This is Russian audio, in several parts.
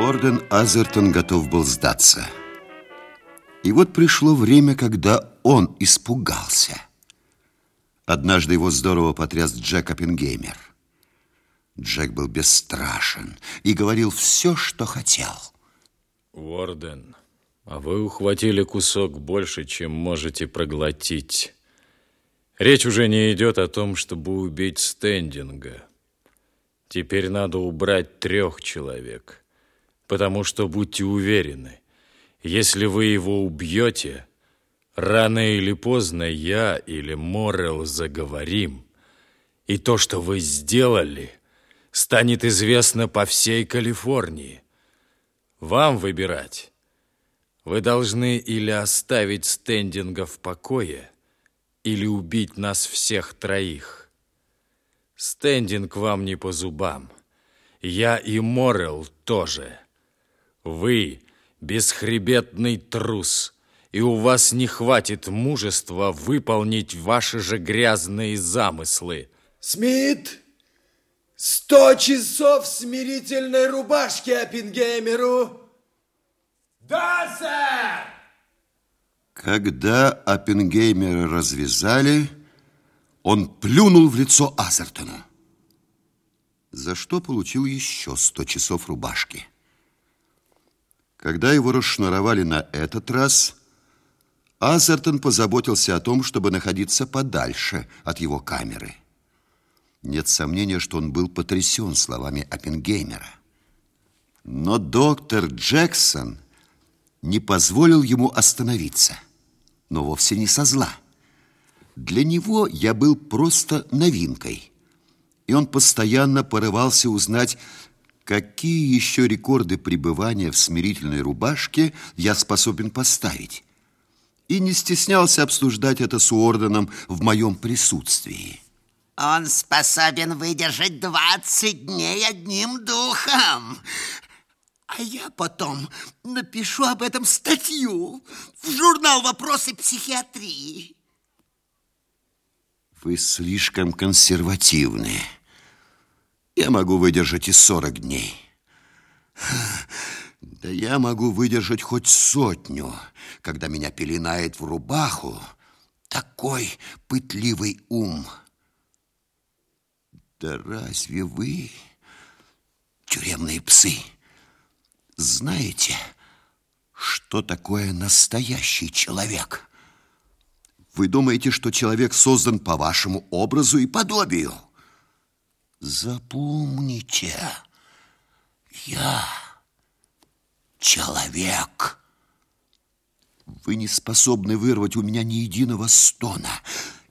Уорден Азертон готов был сдаться. И вот пришло время, когда он испугался. Однажды его здорово потряс Джек Оппенгеймер. Джек был бесстрашен и говорил все, что хотел. Уорден, а вы ухватили кусок больше, чем можете проглотить. Речь уже не идет о том, чтобы убить стендинга. Теперь надо убрать трех человек, потому что, будьте уверены, если вы его убьете, рано или поздно я или Моррел заговорим, и то, что вы сделали, станет известно по всей Калифорнии. Вам выбирать. Вы должны или оставить стендинга в покое, или убить нас всех троих. Стендинг вам не по зубам. Я и Морел тоже. Вы бесхребетный трус, и у вас не хватит мужества выполнить ваши же грязные замыслы. Смит, сто часов смирительной рубашки Оппенгеймеру. Да, сэр! Когда Оппенгеймера развязали, он плюнул в лицо Азертону, за что получил еще сто часов рубашки. Когда его расшнуровали на этот раз, Азертон позаботился о том, чтобы находиться подальше от его камеры. Нет сомнения, что он был потрясен словами Оппенгеймера. Но доктор Джексон не позволил ему остановиться, но вовсе не со зла. Для него я был просто новинкой, и он постоянно порывался узнать, какие еще рекорды пребывания в смирительной рубашке я способен поставить, и не стеснялся обсуждать это с Уорденом в моем присутствии. Он способен выдержать 20 дней одним духом. А я потом напишу об этом статью в журнал «Вопросы психиатрии». Вы слишком консервативны. Я могу выдержать и 40 дней. Да я могу выдержать хоть сотню, когда меня пеленает в рубаху такой пытливый ум. Да разве вы, тюремные псы, знаете, что такое настоящий человек? Вы думаете, что человек создан по вашему образу и подобию? Запомните, я человек. Вы не способны вырвать у меня ни единого стона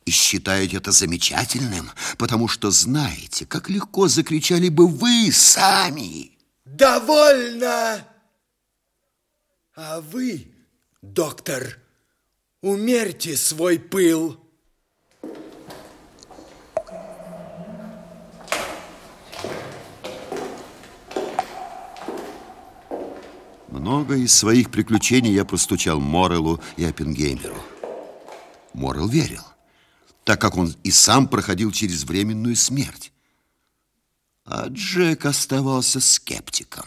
и считаете это замечательным, потому что знаете, как легко закричали бы вы сами. Довольно! А вы, доктор, умерьте свой пыл. Много из своих приключений я простучал Морелу и Оппенгеймеру. Морел верил, так как он и сам проходил через временную смерть. А Джек оставался скептиком.